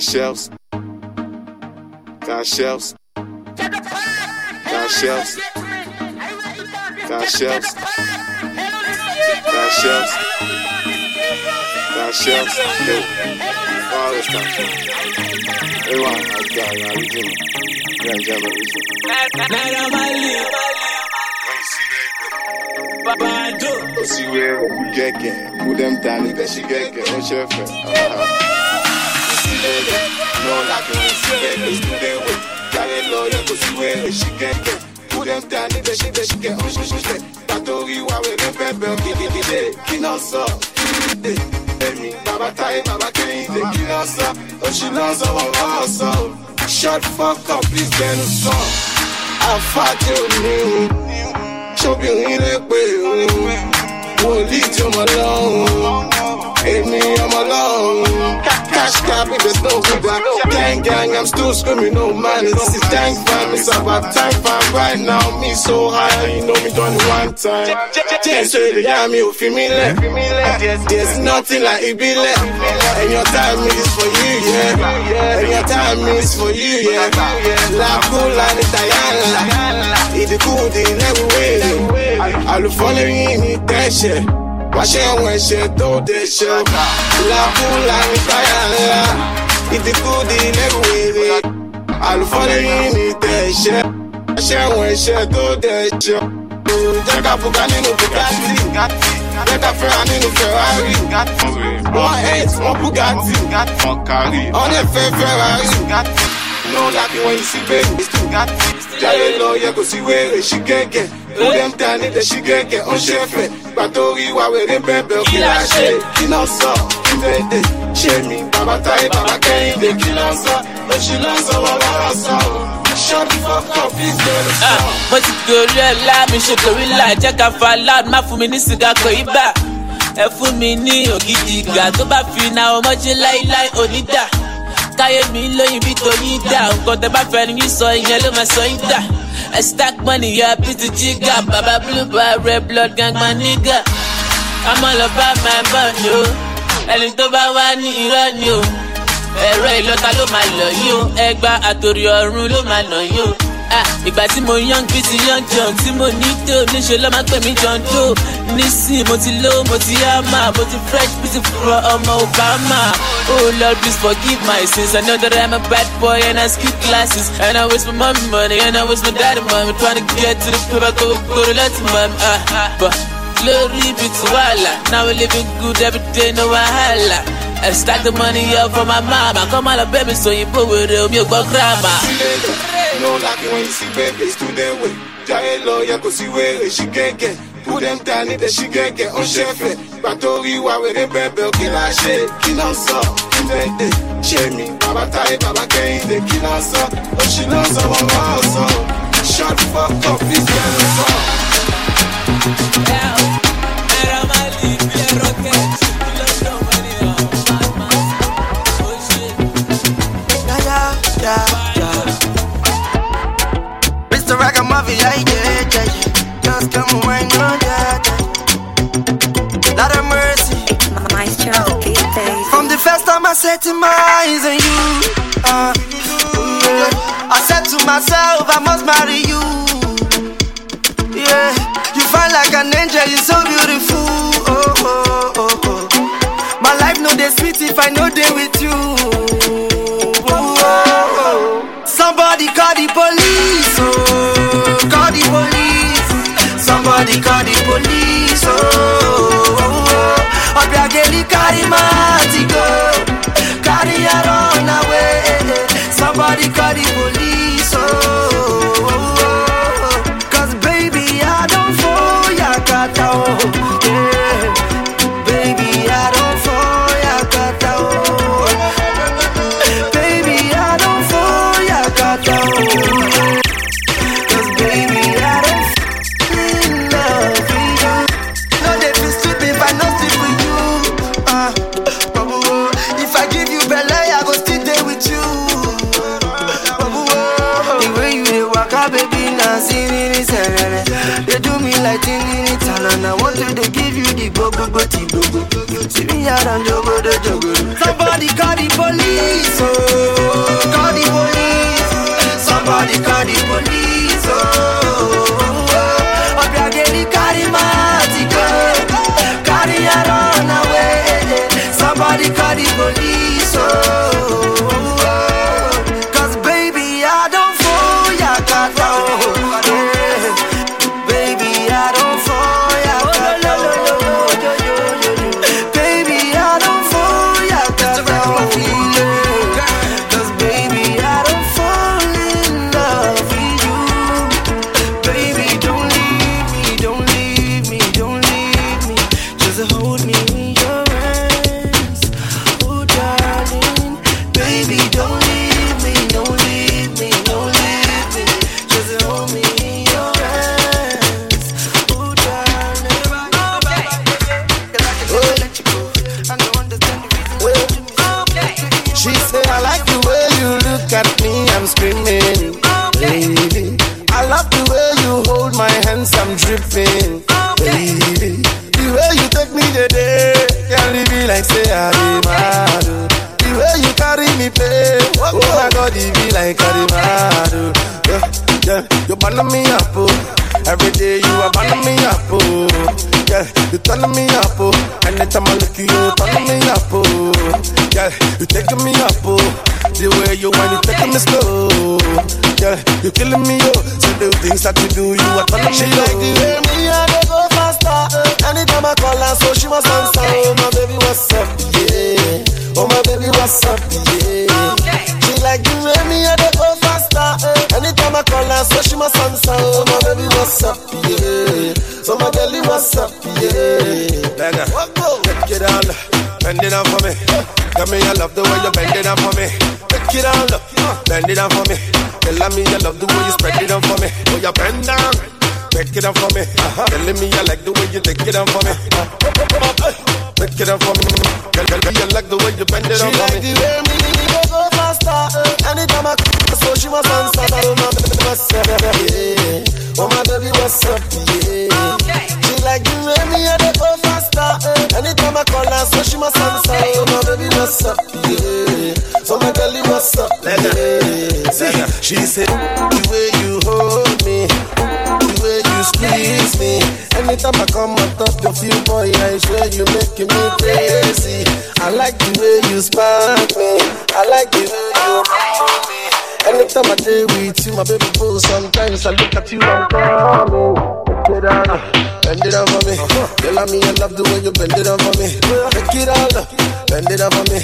Got shells. Got shells. Got shells. Got shells. Got shells. Got shells. Yo. All this time. Hey, one. I got you. I'm doing it. Yeah, yeah, I'm Naira Marley, Babado. Ó sì wé òkú gẹ́gẹ́, kú dẹ́m dání bẹ́ sí gẹ́gẹ́, ó ṣe fẹ́. Náà láti wọ́n sí gẹ́gẹ́, ìdúdé wẹ̀. Jáde lọ yẹ kó sí wé èsì gẹ́gẹ́. Kú dẹ́m dání bẹ́ sí bẹ́ sí gẹ́, ó ṣe ṣe. Pàtó rí wa wẹ̀ ní bẹ́ẹ̀ gidigidi. Kí náà sọ? Èmi bàbá táyé bàbá kẹ́hìndé. Kí náà sọ? Oṣù náà sọ wọ́n wọ́n sọ. Shut fuck up, please bẹ́ẹ̀nu sọ. Àfáàjẹ́ òní ṣóbìnrin lè pè òun wòlíì tí ọmọ lọ́hùn èmi ọmọ lọ́hùn cash cap if there's no huda gang gang i'm still screaming no man. This is gang fam it's about time fam. Right now me so high you know me done one time. Ṣe lè yá mi ò fi mí lẹ̀ there's nothing like ìbílẹ̀ and your time is for you yeah. And your time is for you yeah. Làkúlà ní tàyànlá ìdínkù dín lẹ́wọ̀wé àlùfọ́lẹ́yìn ní tẹ̀sẹ̀ wáṣẹ́ àwọn ẹ̀ṣẹ̀ tó dẹ̀ṣẹ̀ làkúlà ní tàyànlá ìdínkù dín lẹ́wọ̀wé àlùfọ́lẹ́yìn ní tẹ̀sẹ̀ wáṣẹ́ àwọn ẹ̀ṣẹ̀ tó dẹ̀ṣẹ̀ jẹ́ ká buka nínú bugatti jẹ́ ká fẹ́ra nínú ferrari one eight one bugatti ọ̀nà fẹ́ ferrari no like it when you see baby jáde lọ yẹ kó sí wéèrè sí gẹ́gẹ́ ó dẹ́m dání dẹ̀ sí gẹ́gẹ́ ó ṣe fẹ́ gbà tó rí wa wèrè bẹ́ẹ̀ kí la ṣe kí náà sọ kí léde ṣé mi bàbá táyé bàbá kẹ́hìndé kí náà sọ oṣù náà sọ wọ́n lọ́rọ̀ sọ sọ. mo ti gorí ọ̀la mi ṣe gorí là jẹ́ ká fa loud má fún mi ní sìgá kò í bà ẹ fún mi ní ògidì ìgbà tó bá fi na ọmọdé láíláí onídà káyé mi lóyìn bí tóyìn dà nǹkan tẹ bá fẹ́ ni sọ ìyẹn ló máa sọ yín dà ẹ stack money bí ti jígà bàbá blue bar red blood gang man nigga. Ọmọ lọ bá máa bọ̀ ni o ẹni tó bá wá ní irọ́ ni o. Ẹ̀rọ ìlọta ló máa lọ yín o. Ẹgbà àtòrí ọ̀run ló máa nà yín o. Ah, ìgbà tí mo young bí ti young john tí mo ní tó níṣẹ́ ló máa pè mí john doe nísìn mo ti low mo ti yama mo ti fresh bí ti ọmọ obama. Oh lord please forgive my sins. I know that i'm a bad boy and i skip classes. And i waste my mommy money and i waste my daddy money trying to get to the paper go go to let mom ah but glory be to allah. Now we living good every day no wahala. I stack the money up for my mama. Come on, baby, so you put with it, you go grandma. No it when you see babies do their way. Jáde lọ yẹ kó sí wéèrè sí gẹ́gẹ́. Put them down dẹ̀ sí gẹ́gẹ́. Ó ṣe fẹ́ gbà tó rí wa bẹ́ẹ̀ kí la ṣe. Kí náà sọ kí léde ṣé mi bàbá táyé bàbá kẹ́hìndé kí náà sọ. Oṣù náà sọ wọ́n wọ́n sọ. Shut the fuck up, please sọ. yeah, yeah, yeah. Mr. Ragamuffin, yeah, yeah, yeah, yeah. Just come and wine on, yeah, yeah. Lot of mercy. Maestro on the beat, baby. From the first time I set my eyes on you, uh, yeah. I said to myself, I must marry you. Yeah, you find like an angel, you're so beautiful. Oh, oh, oh, oh. My life no sweet if I no dey with you. Somebody call the police, oh. oh, oh. Obiageli carry my go, carry her run away. Somebody call the police, do, you are turning me like the way me and they go faster. Anytime I call her, so she must answer. Oh my baby, what's up? Yeah. Oh my baby, what's up? Yeah. She like the way me and they go faster. Anytime I call her, so she must answer. Oh my baby, what's up? Yeah. So my belly, what's up? Yeah. Beggar, take it down, bend it down for me. Tell me I love the way you bend it down for me. Take it down, bend it down for me. Tell me I love the way you spread it down for me. Oh, you bend down. Take it down for me. Telling me I like the way you take it down for me. Take it down for me. Tell tell me I like the way you bend it down for me. She like the way me go go faster. Anytime I call, so she must answer. Oh my baby, what's up? Yeah. Oh my baby, what's up? Yeah. She like the way me I dey go faster. Anytime I call her, so she must answer. Oh my baby, what's up? Yeah. So my girlie, what's up? Yeah. See, she said the way you hold me, the way you squeeze me. Anytime I come on top of you, boy, I swear you making me crazy. I like the way you spark me. I like the way you hold me. Anytime I day with you, my baby boo, sometimes I look at you, I'm coming. It down, bend it for me. Tell me I love the way you bend it for me. Take it down, bend it for me.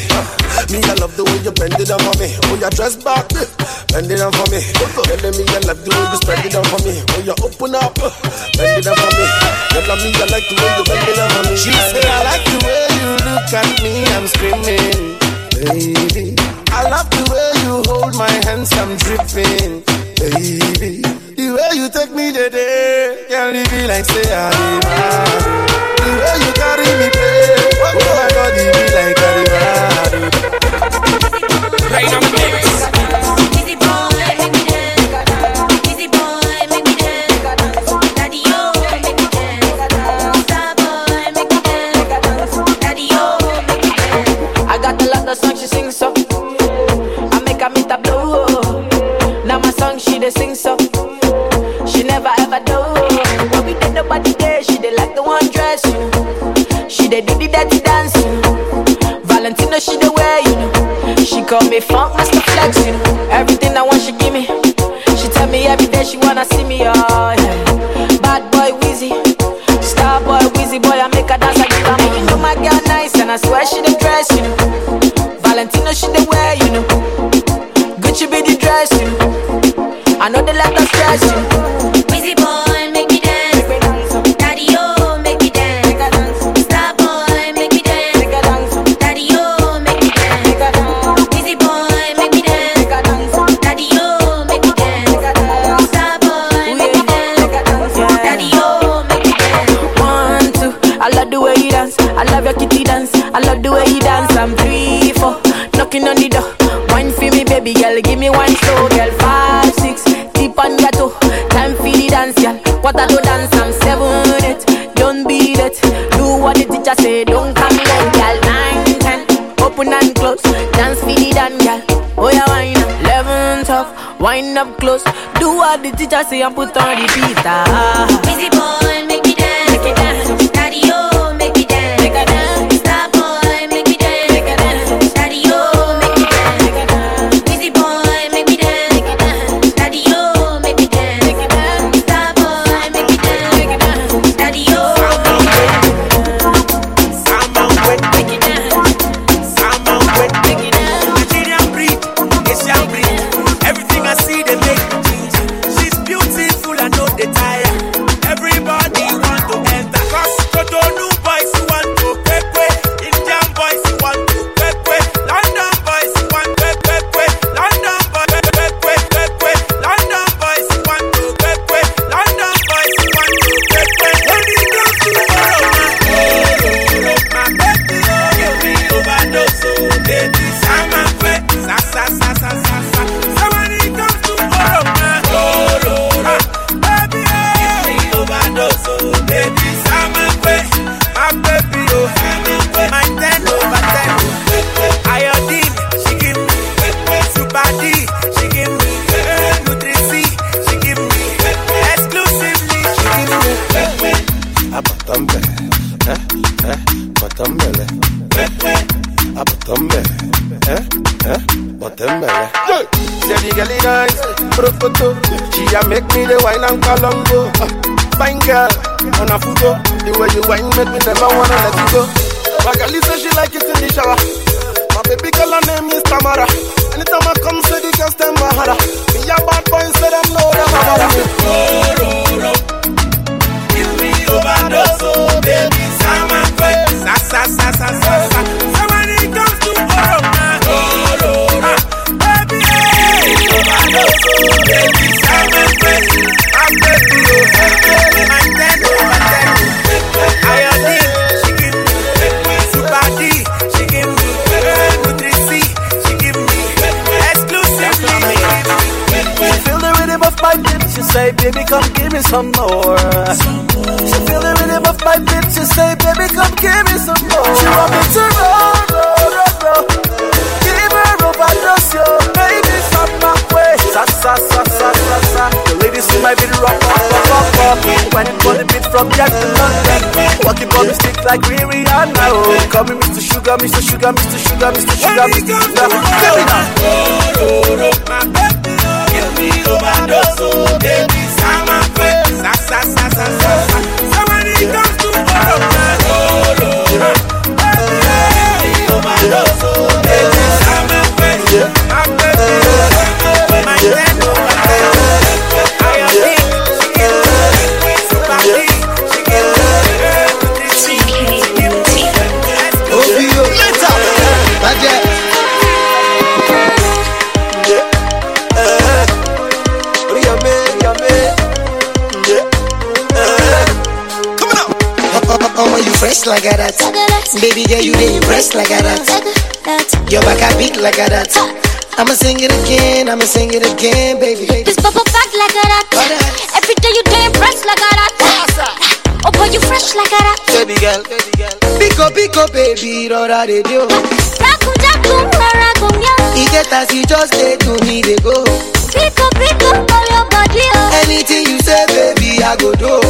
Me, I love the way you bend it for me. Oh, you dress back, bend it for me. Tell me I love the way you spread it for me. Oh, you open up, bend it for me. Tell me I like the way you bend it for me. She said I like the way you look at me, I'm screaming, baby. I love the way you hold my hands, I'm dripping, baby. The way you take me today, can't leave me like say I be mad. The way you carry me play, oh my God, it be like I be mad. Right on the lyrics. Easy boy, make me dance. Easy boy, make me dance. Daddy, oh, make me dance. Star boy, make me dance. Daddy, oh, make me dance. I got a lot of songs she sings so. I make her meet a blow. Oh. Now my song she dey sing so. Me funk master flex, you know. Everything I want she give me. She tell me every day she wanna see me, oh yeah. Bad boy Wheezy, star boy Wheezy boy I make her dance I give her. And you know my girl nice and I swear she the dress, you know. Valentino she the wear, you know. Gucci be the dress, you know. I know they let us stress, you know. Up close. Do what the teacher say and put on the Ah. Brokoto. She a make me the wine and colombo. Uh, fine girl, on a photo. The way you wine make me never wanna let you go. My girl say she like it in the shower. My baby girl her name is Tamara. Anytime I come, say the girls them Bahara. Me a bad boy, say them know them Bahara. Give me overdose, oh baby, salmon sa sa sa sa sa sa. Say, baby, come give me some more. She feel the rhythm of my beat. She say, baby, come give me some more. She want me to roll, roll, roll, roll. Give her overdose, yo. Baby, from my way. Sa, sa, sa, sa, sa, sa. The ladies in my beat rock, rock, rock, rock, rock. When it for the beat from Jack to London. Walking on the stick like Rihanna. Oh, call me Mr. Sugar, Mr. Sugar, Mr. Sugar, Mr. Sugar, Mr. Sugar. Me now. Oh, me overdose, oh, baby, salmon quick, sa sa sa sa sa sa. So when it comes to Corona, Omo, you fresh like a that. Baby girl, you dey impress like a that. Your back a big like a that. I'ma sing it again, I'ma sing it again, baby. This bubble back like a rat. Every day you day impressed like a rat. Oh boy, you fresh like a rat. Baby girl, baby girl. Pick up, pick up, baby, rọra dey do. Raku jaku, raraku meow. E get as you just dey to me, dey go. Pick up, pick up all your body, oh. Anything you say, baby, I go do.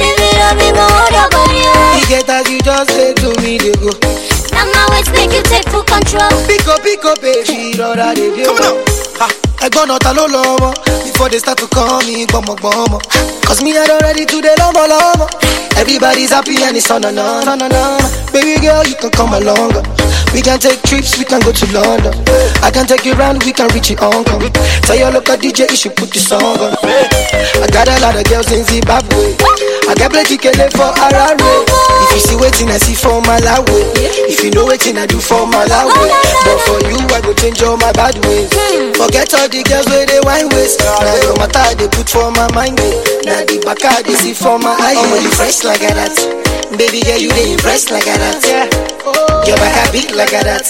Baby, love me more, hold your body, get as you just dey to me, dey go. Now my ways make you take full control. Pick up, pick up, baby, rọra dey do. Ha, ẹ̀gbọ́n ta ló lọ́mọ before they start to call me gbọmọgbọmọ. Cause me I don ready to dey lọ́mọ lọ́mọ. Everybody's happy and it's on and on, on and on. Baby girl, you can come along. We can take trips, we can go to London. I can take you round, we can reach your uncle. Tell your local DJ you should put the song on. I got a lot of girls in Zimbabwe. I get plenty kele for Harare. If you see waiting, I see for Malawi. If you know waiting, I do for Malawi. But for you, I go change all my bad ways. Forget all the girls where they wine waist. Now your matter they put for my mind. Now the back they see for my eye. Oh, you fresh like that. Baby girl, you they impressed like a that. Your back a big like that.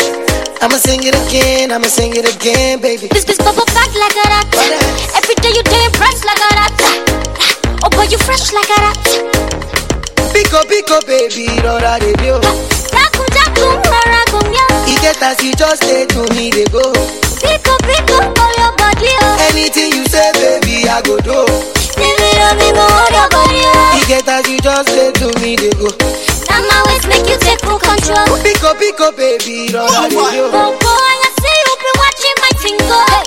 I'ma sing it again, I'ma sing it again, baby. This bitch bubble back like a rat. Every day you day impressed like a rat. Oh boy, you fresh like a rat. Pick up, pick up, baby, rọra dey do. Raku jaku, raraku meow. E get as you just dey to me, dey go. Pick up, pick up all your body, body, oh. Anything you say, baby, I go do. It on me, go hold your body, oh. You get as you just say to me, they go. Now my ways make you take full control. Pick up, pick up, baby, run out the Go, door. go, I see you been watching my tingle. I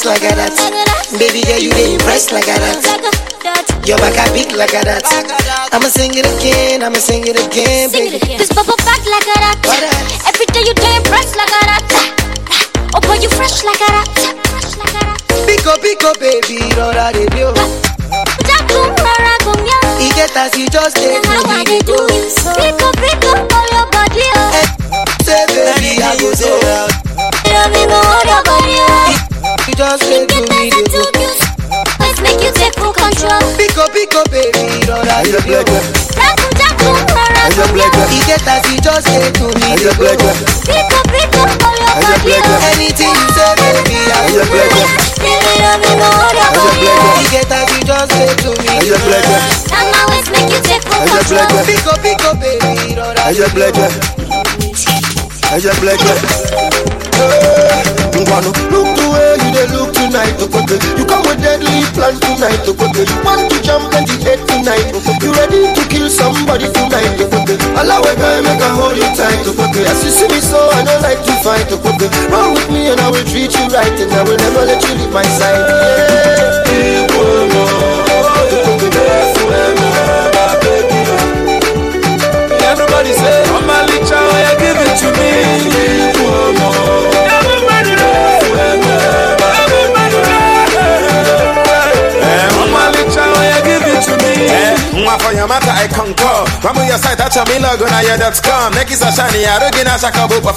Oh, like a that. Baby girl, you dey impressed like a that. Your back a big like a that. I'ma sing it again, I'ma sing it again, baby. This bubble back like a that? Every day you day impressed like a rat. Oh boy, you fresh like a rat. Fresh like. Pick up, pick up, baby, out the door. Jakum, rara, gum, yeah. Get as you just how to me, they do go. you so. Pick up, pick up all your body, oh. Say, baby, I go so. Love me, hold your body, oh. You just say to me, they go. Let's make you take full control. Pick up, pick up, baby, run out the door. Jakum, jakum, rara, gum, yeah. You get as you just say to me, they go. Pick up, pick up all your body, oh. Anything you say, baby, I go do. Baby, love me, go hold your body, oh. Get as you just say to me, they go. And my ways make you take full control. Pick up, pick up, baby, run out the door. Ngwanu, Look the way you dey look tonight, oh, Okote. You come with deadly plans tonight, oh, Okote. Want to jump and hate tonight, oh, Okote. You ready to kill somebody tonight, Okote. Allow a guy make I hold you tight, Okote. As you see me so, I don't like to fight, Okote. Run with me and I will treat you right, and I will never let you leave my side. Yeah. Everybody say, I'm a licha, you give it to me. Mwa for your matter, I concur. From your side, that's a me log on your dot com. Make is a shiny, I don't get a shaka book of.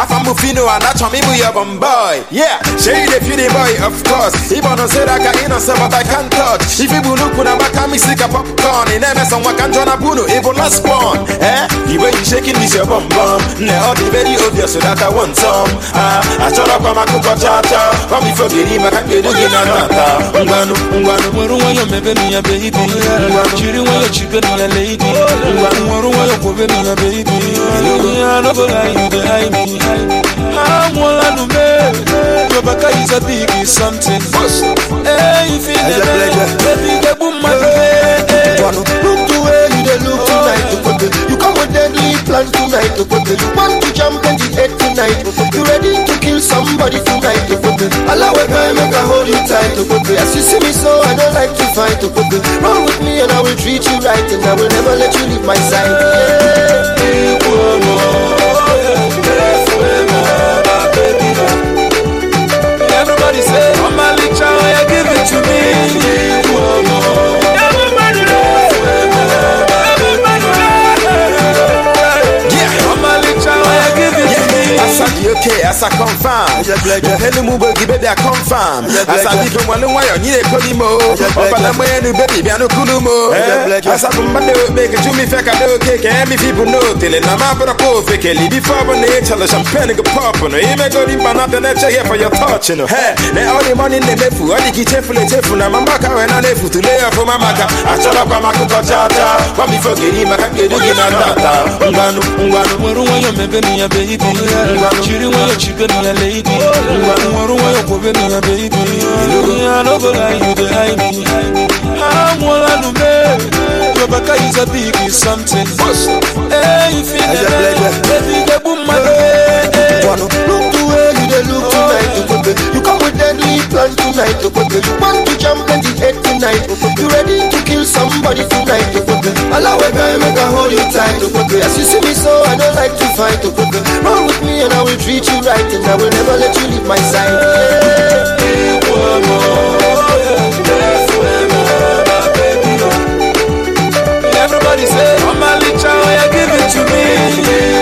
I found Mufino and that's me, we have boy. Yeah, shade the beauty boy, of course. Even on said I can innocent, but I can't touch. If you look when I'm back, I'm sick of popcorn. In MS on what can join a buno, even last one. Eh, the way you shaking this your bum bum. Ne, all the very obvious, so that I want some. Ah, I shut up on my cook cha cha. Come before getting my can't get again, Ngwanu, ngwanu. Nwere nwayọ mebe mi ya baby Jiri nwayọ chibe mi ya lady. Nwere nwayọ kwobe mi ya baby. I go lie you eye me Anwụọla nu me Your baka is a big something. Hey, if you baby gegbu mmadụ eh, eh. Look the way you look tonight, You come with deadly plans tonight, Okote. Want to jump and hate tonight, Okote. You ready to kill somebody tonight, Okote. Allow a guy make I hold you tight, Okote. As you see me so, I don't like to fight, Okote. Run with me and I will treat you right, and I will never let you leave my side. Yeah. Everybody say, I'm a licha, give it to me me Asa di okay, asa confirm. Henu mu begi baby I confirm. Asa di pe mwale wayo ni e kodi mo. Opa na mo yenu baby bi anu kulu mo. Asa kumba de make you me fake do cake and me people know tele na ma bro ko fake li before when they tell champagne go pop no. E me go di banana na check here for your touch no. Hey, na all the money ne mefu, all the kitchen full tefu na mama ka we na ne fu to lay off my maka. Achola kwa makuko cha cha. Kwa mi forget him maka ke do gina tata. Ngwanu, ngwanu. nwere nwayọ mebe mi ya baby jiri nwayọ chibe mi ya lady. Nwere nwayọ kwobe mi ya baby. I no go lie you dey eye me. Anwụọla nu me your baka is a big something. Hey, if you dey baby gegbu mmadụ eh, eh. Look the way you dey look tonight, Okote. You plans tonight, Okote. Want to jump in the hate tonight. You ready to kill somebody tonight. Allow a guy make I hold you tight. As you see me so, I don't like to fight. Run with me and I will treat you right, and I will never let you leave my side. Yeah. Baby. Everybody say, I'm a licha, oh you give it to me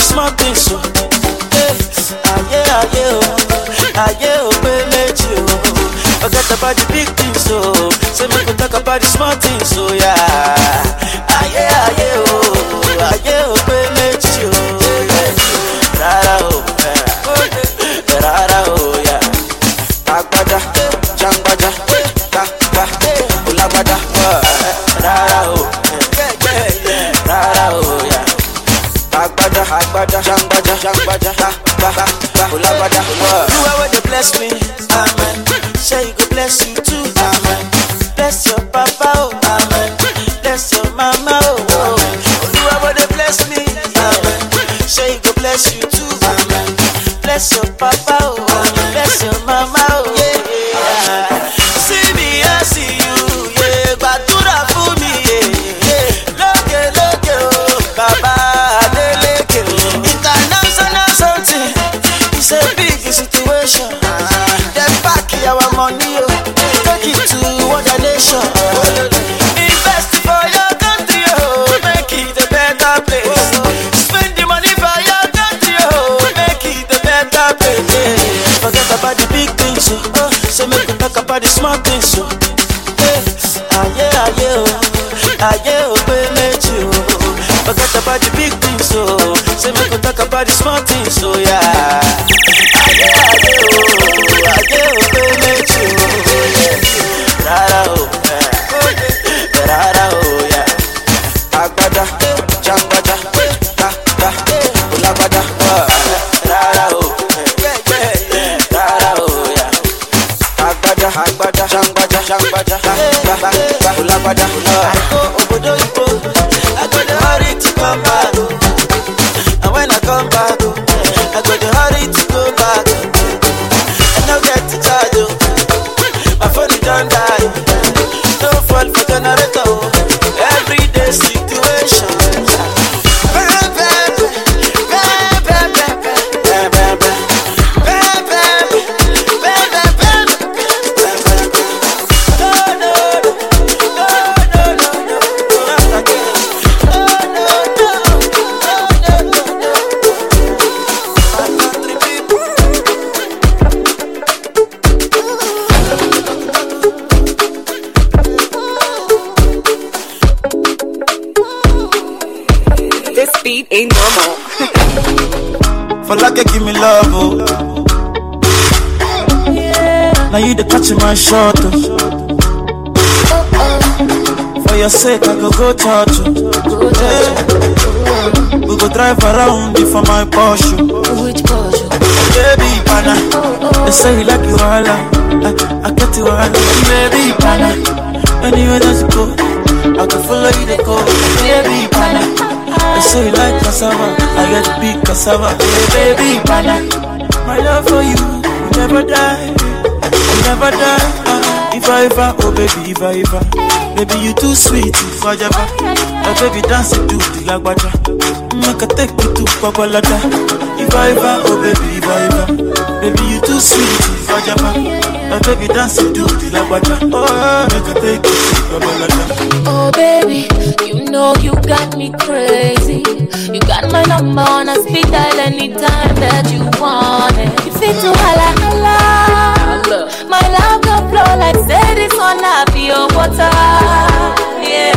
small things, so. Hey, aye, aye, oh, aye, oh, pay méjì, oh. Forget about the big things, so say make we talk about the small things, so yeah. Aye, oh, pay méjì, oh. Forget about the big things, oh, so make we talk about the small things, oh, yeah. Shot, oh. For your sake, I go go church, oh. Yeah. We go drive around for my Porsche. Which Porsche? Baby, pana. They say you like you all, I, I get you all, baby, pana. Anywhere that you go, I can follow you to go, baby, pana. They say you like cassava, I get big cassava, hey, baby, pana. My love for you will never die, never die. Uh, if I ever, oh baby, if I ever, baby you too sweet, if I ever, oh baby dance it to the lagwaja, make a take you to Babalada. If I ever, oh baby, if I ever, baby you too sweet, if I ever, oh baby dance it to the lagwaja, oh uh, make a take you to Babalada. Oh baby, you know you got me crazy. You got my number on a speed dial anytime that you want it. You fit to holla. Water. Yeah.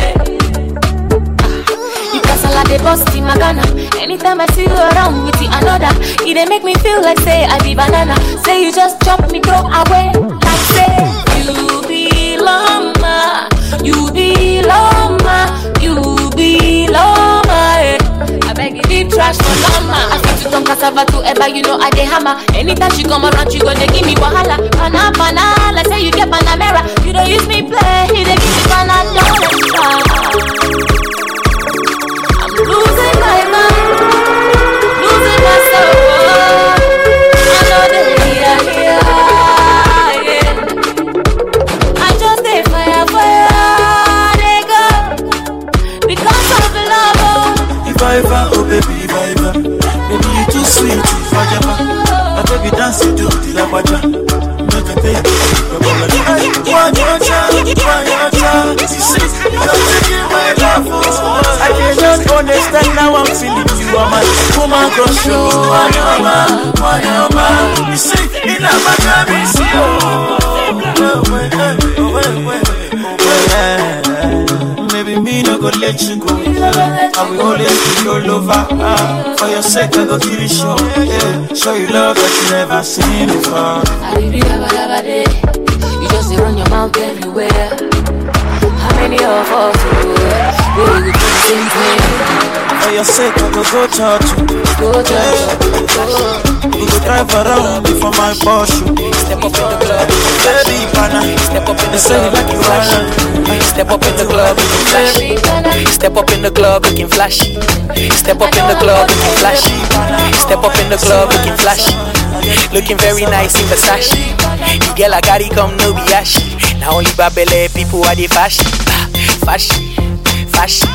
You pass a lot they bust in my Ghana. Anytime I see you around with the another, it dey make me feel like say I be banana. Say you just chop me throw away. Like say you belong, ma. You belong, ma. You belong, eh. I beg you deep trash for lama. I fit to turn cassava to ever, you know I dey hammer. Anytime she come around, she gonna give me wahala. Pana pana, like say you get panamera. You don't use me play, you dey give me panadol. I'm losing my mind, losing myself. oh. I know they here, here, yeah. I just stay fire, fire, they go because of the love. If I ever, oh baby, if I ever, baby you too sweet, I ever, oh baby dance it to the lagwaja, make a take I cannot understand now I'm feeling you are my woman crush. Oh, Wanyama, Wanyama. You see, in a Miami, see, oh, Maybe me no go let you go. I will always be your lover. Ah, for your sake, I go kill you show. Yeah, show you love that you never seen before. You just dey run your mouth everywhere. How many of us oh, we will do the same thing? For your sake, I go go church. Go church. We go drive around before my Porsche. Step up in the club, baby, pana. Step up in the club, like you run. Step up in the club, looking flashy. Step up in the club, looking flashy. Step up in the club, looking flashy. Step up in the club, looking flashy. Looking very nice in Versace. The girl I got it come no be ashy. Now only Babele people are the fashion, Ah, fashion, fashion.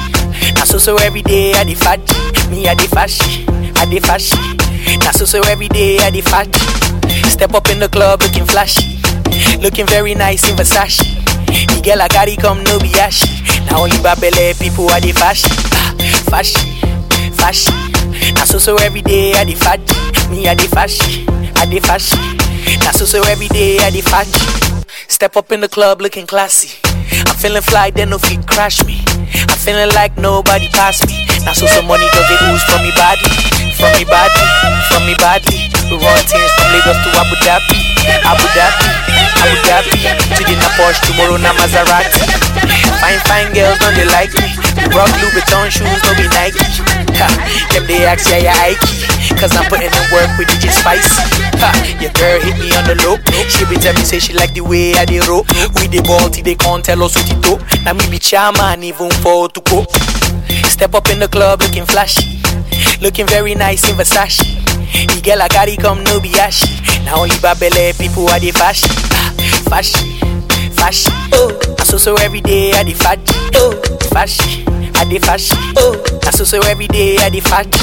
Now so so every day I the faji, me I the fashion, I the fashion. Now so so every day I the faji. Step up in the club looking flashy, looking very nice in Versace. The girl I got it come no be ashy. Now only Babele people are the fashion, Ah, fashion, fashion. Now so so every day I the faji, me I the fashion, I the fashion. Now so so every day I the faji. Step up in the club looking classy. I'm feeling fly, then no feet crash me. I'm feeling like nobody passed me. Now so some money cause they ooze from me badly, from me badly, from me badly. We run things from Lagos to Abu Dhabi, Abu Dhabi, Abu Dhabi. Today na Porsche, tomorrow na Maserati. Fine, fine girls, don't they like me? Rock Louis Vuitton shoes, no be Nike. Ha, them they ask yeah, yeah, Ike. Cause I'm putting in work with DJ Spicy. Ha, your girl hit me on the low. She be tell me say she like the way I dey roll. We the ball till they can't tell us what it do. Now me be chairman even for to. Step up in the club looking flashy. Looking very nice in Versace. The girl I it come no. Now only Babele people are the fashion. Ah, fashion, fashion. Oh, I so so every day I the faji. Oh, fashion, I the fashion. Oh, I so so every day I the faji.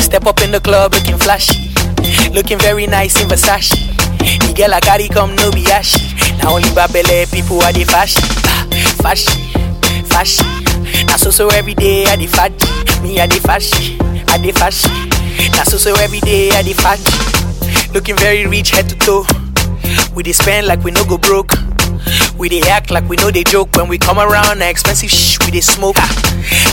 Step up in the club looking flashy. Looking very nice in Versace. The girl I it come no. Now only Babele people are the fashion. Ah, fashion, fashion. Now so so every day I the faji. Me I the fashion, I the fashion. Now so so every day I the faji. Looking very rich head to toe. We dey spend like we no go broke. We dey act like we know they joke when we come around. Na expensive shh, we dey smoke.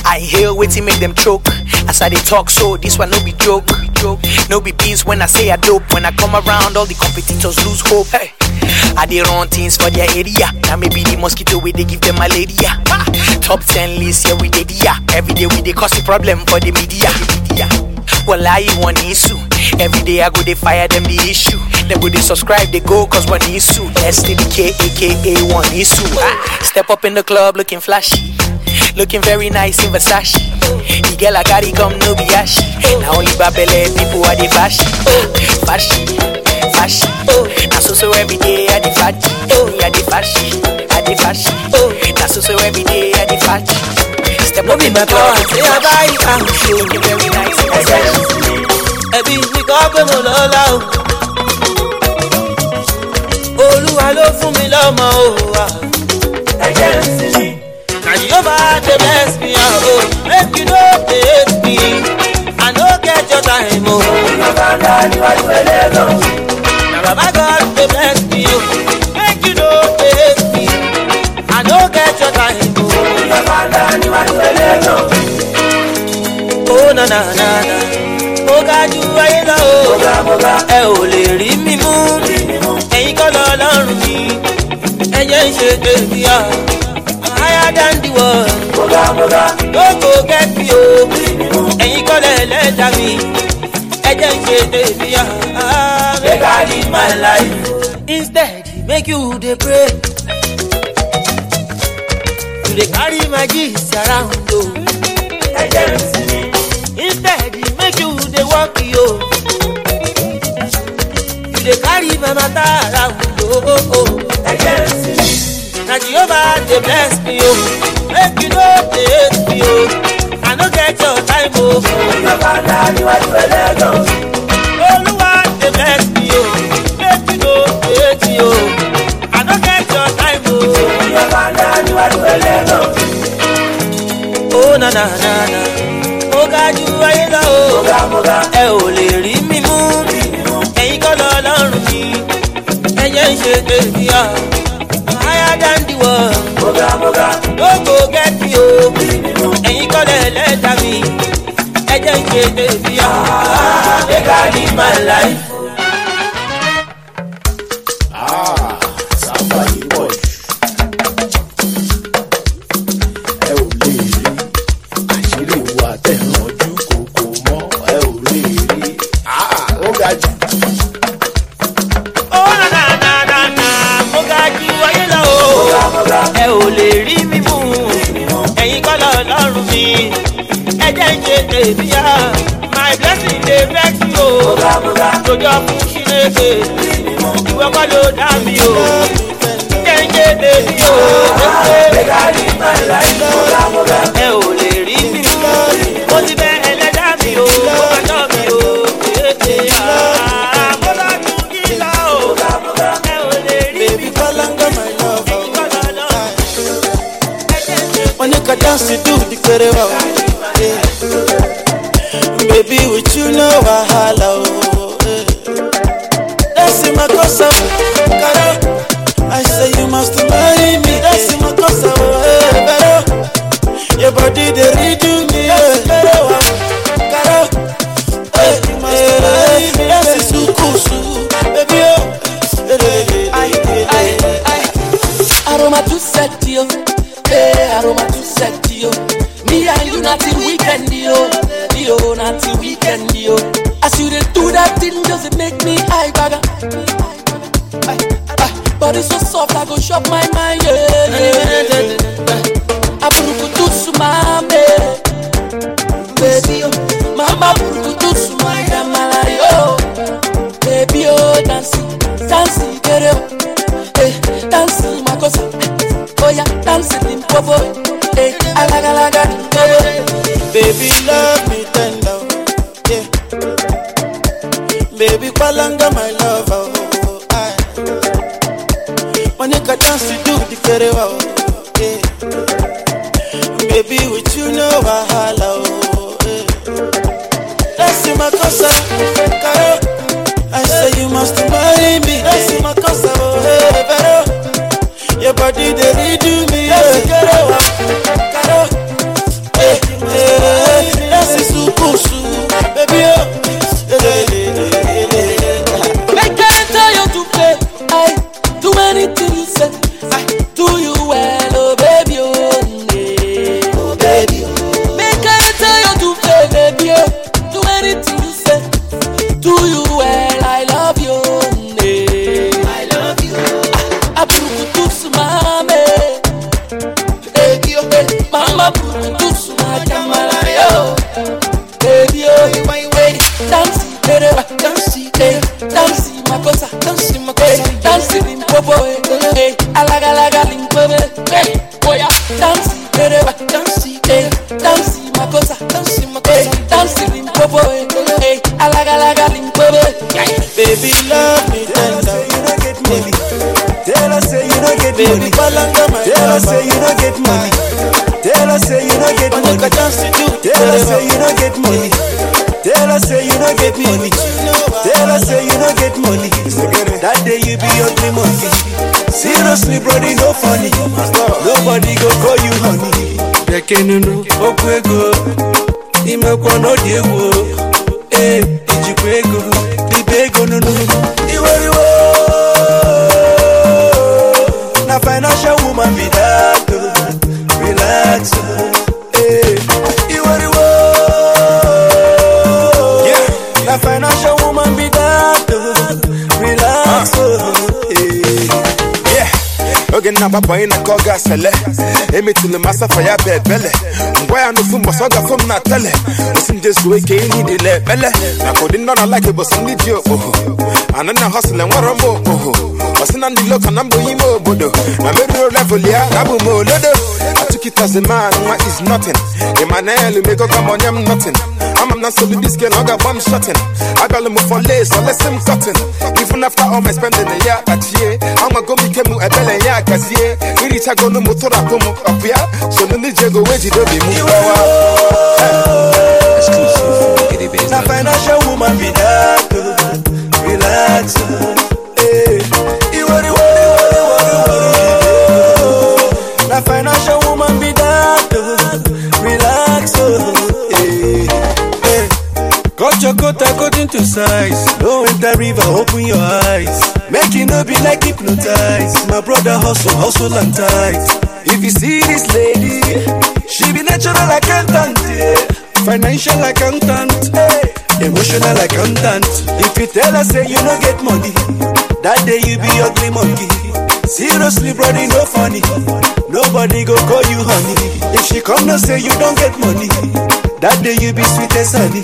I hear wetin make them choke. As I dey talk so, this one no be joke. joke. No be beans when I say I dope. When I come around, all the competitors lose hope. Hey. I dey run things for their area. Now maybe the mosquito way they give them malaria. Ah, top 10 list, yeah, we did yeah. Every day we dey cause a problem for the media. media. Well, I one issue. Every day I go they fire them the issue. Them go they subscribe, they go cause one issue. STDK aka one issue. Ah, step up in the club looking flashy. Looking very nice in Versace. The girl I got it come no be. Now only Babele people are the fashion. Fashion, fashion. Now so so every day I the faji. Me I the fashion, I the fashion. Now so so every day I the faji. Step up in the club. Say I buy it, I'm sure. Looking very nice in Versace. ẹbí mi kọ́ pé mo lọ́la o. olúwa ló fún mi lọ́mọ o. ẹ̀jẹ̀ ń sin mi. na jehovah dey bless me o. make you no dey hate me. I no get your time o. bàbá ńlá níwájú ẹlẹ́gàn. na baba god dey bless me o. make you no dey hate me. i no get your time o. bàbá ńlá níwájú ẹlẹ́gàn. oh na na na na mo ga ju ayé lọ o. ẹ ò lè rí mi mú. ẹ̀yin kọ́ lọ lọ́rùn mi. ẹ̀jẹ̀ ń ṣe tèmi à. higher than the world. no go get me o. ẹ̀yin kọ́ lẹ̀ lẹ́dà mi. Ẹ̀jẹ̀ ń ṣe tèmi à. make i live my life. instead make you dey pray. you dey carry my gist around o. ẹ̀jẹ̀ ń sin mi. instead make you dey work yo. you dey carry my matter around o. ẹ̀jẹ̀ ń sin mi. na jehovah dey bless me o. make you no dey hate me o no get your time o. ìjọba padà níwájú ẹlẹ́gàn. olúwa dey vex me o létí o létí o i no get your time o. ìjọba padà níwájú ẹlẹ́gàn. ó na na na na mo ga ju ayé lọ o. mo Moga mo ga. ẹ ò lè rí mi mú. ẹ̀yin kọ́ lọ lọ́rùn mi. ẹ jẹ́ ń ṣe tèmi ọ̀. higher than the world. Moga moga. mo ga. no go get me o. Oh ẹlẹ́dàá mi, ẹ jẹ́ ìṣe tèmi. Àbíkà ni my life. ìwọ kọ́ ló dá mi o jẹ́njẹ́ bèbí o bẹ́gàrí mọ́lá ìmúra múra. ẹ ò lè rí mi mo ti bẹ ẹlẹ́dá mi o mo bá tọ́ mi o ètè àbọ̀lá tún kí lọ o ẹ ò lè rí mi. baby kọ́lá ń my love o. wọ́n ní ká dáǹsì dùn ní pẹrẹwà baby with you no wahala. what's? na-agbapụ anyị na ka ọ ga-asele emetụlụ m asafa ya bụ ebele ngwa ya n'ofu mgbasa ọ gafọ m na tele. Osi nje zuo ike ihe dịla ekpele maka ụdị nọ ọ na-alaike bụsị ndị ji okpoho anana hosịla nwere m okpoho ọ sị na ndị loka na mbụ ime obodo ma merụrụ level ya na abụ m olodo It as Chiquita Zemanwa is nothing. Emmanuel I'm nothing. I'm not solid this girl, I got bomb shutting. I got him for lace, so less him cotton. Even after all my spending a year at year, I'm a go make him a bell and yak as year. We reach a go no motor up here. So the Nijago Weji Dobby Mugawa. Exclusive. Hustle, hustle and tight. If you see this lady, she be natural accountant, financial accountant, emotional accountant. If you tell her say you no get money, that day you be ugly monkey. Seriously, brother, no funny. Nobody go call you honey. If she come no say you don't get money, that day you be sweet as honey.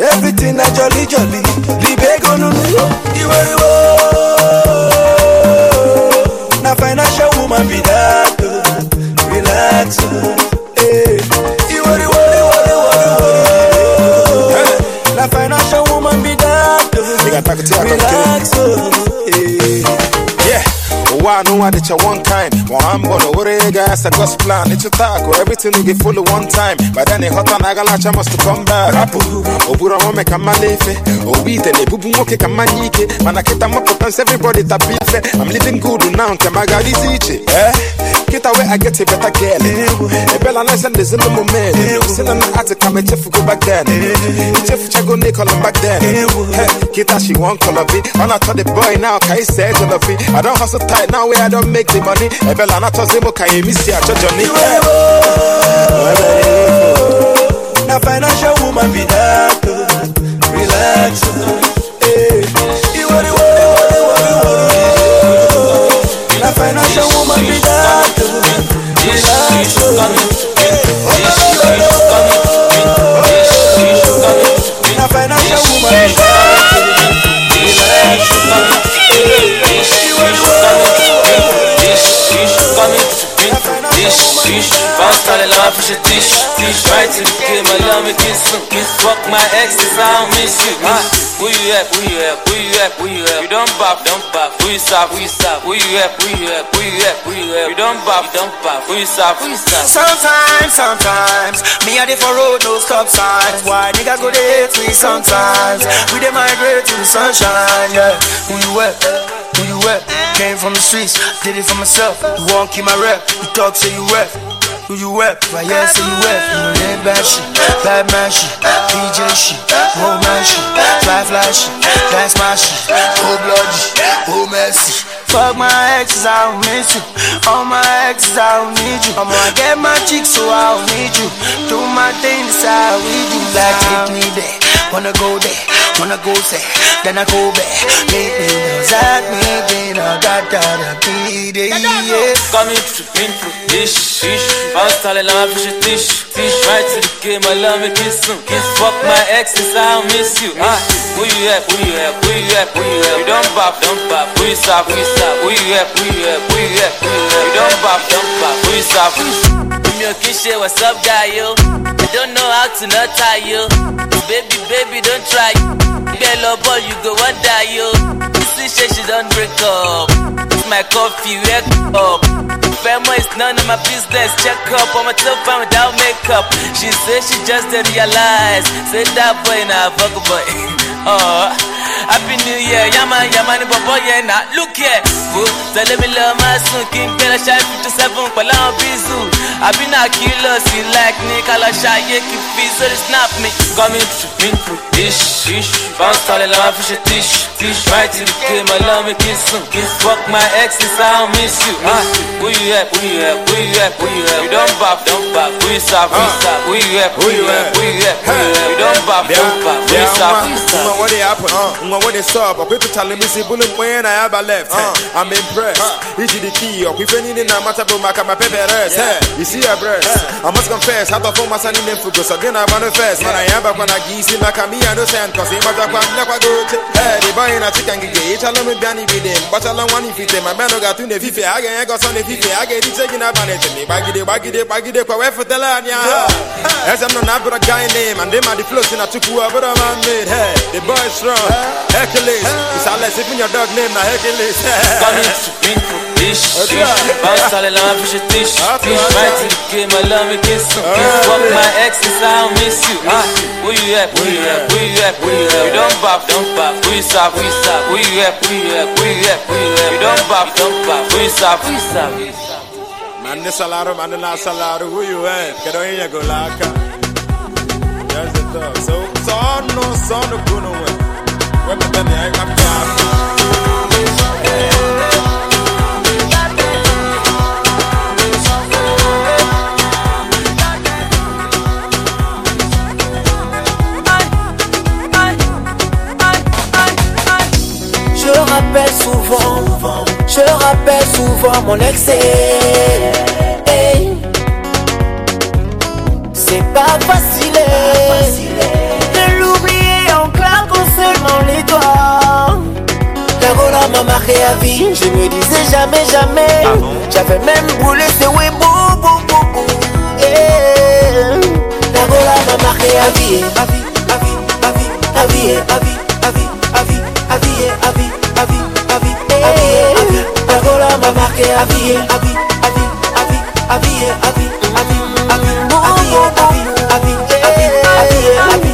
Everything a jolly jolly. Libego no no. Iwo iwo. Na financial woman be that. Relax. oh. Eh. Hey. Iwo iwo. Na financial woman be that. Relax. Oh. Hey. Yeah. Why no one you? Well, I'm gonna worry, guys. I got plan. It's a taco. Everything will get full one time. But then it hot and I I must come back. Rapu. Obura wame kama lefe. Obite ne bubu moke kama nyike. Mana kita mo potence everybody tabife. I'm living good now. Kama gali ziche. Eh? Kita where I get a better girl. A bella nice and there's no moment. Send an attic, come a chef go back then. Chef chago him back then. Kita she won't call a bit. On I told the boy now, can you say to the fee? I don't hustle tight now where I don't make the money. A bella not told him, can you miss ya? Johnny. Na financial woman be that. Relax. Relax. Love, push a dish, dish right to the game. I love me kiss them, kiss fuck my exes, I don't miss you. Huh? Who you at? Who you at? Who you at? Who you at? You don't bop, don't bop. Who you stop? Who you stop? Who you at? Who you at? Who you at? Who you at? You don't bop, don't bop. Who you stop? Who you stop? Sometimes, sometimes, me a for road, no stop signs. Why niggas go dey hate me sometimes? We dey migrate to the sunshine, yeah. Who you at? Who you at? Came from the streets, did it for myself. You won't keep my rep, you talk say you rep. Who you? Why yeah, say you know that bad shit, bad man shit, PJ shit, old man shit, fly fly shit, that's my shit, cold blood shit, oh messy. Fuck my exes, I don't miss you. All my exes, I don't need you. I'ma get my chicks, so I don't need you. Do my thing, how we do. Like take me there, wanna go there, wanna go there, then I go back. Make me know that me, then I got that be there. Yeah. Coming through, been through, dish, dish. Bounce call it love, push a dish, dish right to the game. I love me kiss them, kiss fuck my exes, I don't miss you. Huh? Who you at? Who you at? Who you at? Who you at? You don't bop, don't bop. Who you stop? Who you stop? Who you at? Who you at? Who you at? Who you at? You don't bop, don't bop. Who you stop? Who you stop? Me okay, shit, what's up, guy, yo? I don't know how to not tie you. Oh, baby, baby, don't try. Bello oh, boy, you go one die, yo. See, shit, she don't break up. It's my coffee, wake up. Femo is none of my business. Check up on my top and without makeup. She said she just didn't realize. Say that boy, nah, fuck a boy. Oh, happy new year, yaman, yaman, bobo, yeah, nah, look here. Whoa, tell me love my son, King Bella Shy 57, Palan Bizu. I been a killer, see like Nick, I shy, yeah, keep so they snap me. Through, me through, dish, dish. Bounce, call it love, fish, a dish, dish. Right to the I love me, kiss. Kiss, fuck my exes, I don't miss you. Huh? Who you at? Who you at? Who you at? Who you at? You don't bop, don't bop. Who you stop? Who you stop? Who you at? Who you at? Who you at? Who you at? You don't bop, don't bop. Who you stop? Who you stop? Mwa what they happen, uh. mwa what they stop. Kwe tu tell me si bulu mwen I have a left. Uh. I'm impressed. Uh. Ichi the key up. If any na mata bo maka ma pepe rest. Hey, you see a breast. I must confess, how the phone my son in them focus again. I wanna fast. Man, I am back when I gisi maka me I no send cause he mata kwa nyakwa go che. Hey, the boy in a chicken gige. Each alone me biani with them. But alone one if it my man got to ne fife. I get go son ne fife. I get it taking up on it. Bagide bagide kwa we for the land ya. As I'm not a guy name and them are the flows in a chukua but I'm made. Hey, the boy strong. Hercules. It's all less if your dog name na Hercules. Coming to me for dish. Bounce all along, fish a dish, dish. Right to the game, I love me, kiss. Kiss fuck my exes, I don't miss you. Who you at? Who you at? Who you at? Who you at? You don't bop, don't bop. Who you stop? Who you stop? Who you at? Who you at? Who you at? Who you at? You don't bop, don't bop. Who you stop? Who you stop? Man the salaro, man the na salaro. Who you at? Que don't go laka. That's the talk. So, ono rappelle souvent, je rappelle souvent mon excès. C'est pas facile seulement les doigts. Carola m'a marqué à vie, je me disais jamais, jamais. J'avais même brûlé ce oui, bou, bou, bou, bou. Yeah. Carola m'a marqué à vie, à vie, à vie, à vie, à vie, à vie, à vie, à vie, à vie, à vie, à vie, à vie, à vie, à vie. Carola m'a marqué à vie, à vie, à vie, à vie, à vie, à vie, à vie, à vie, à vie,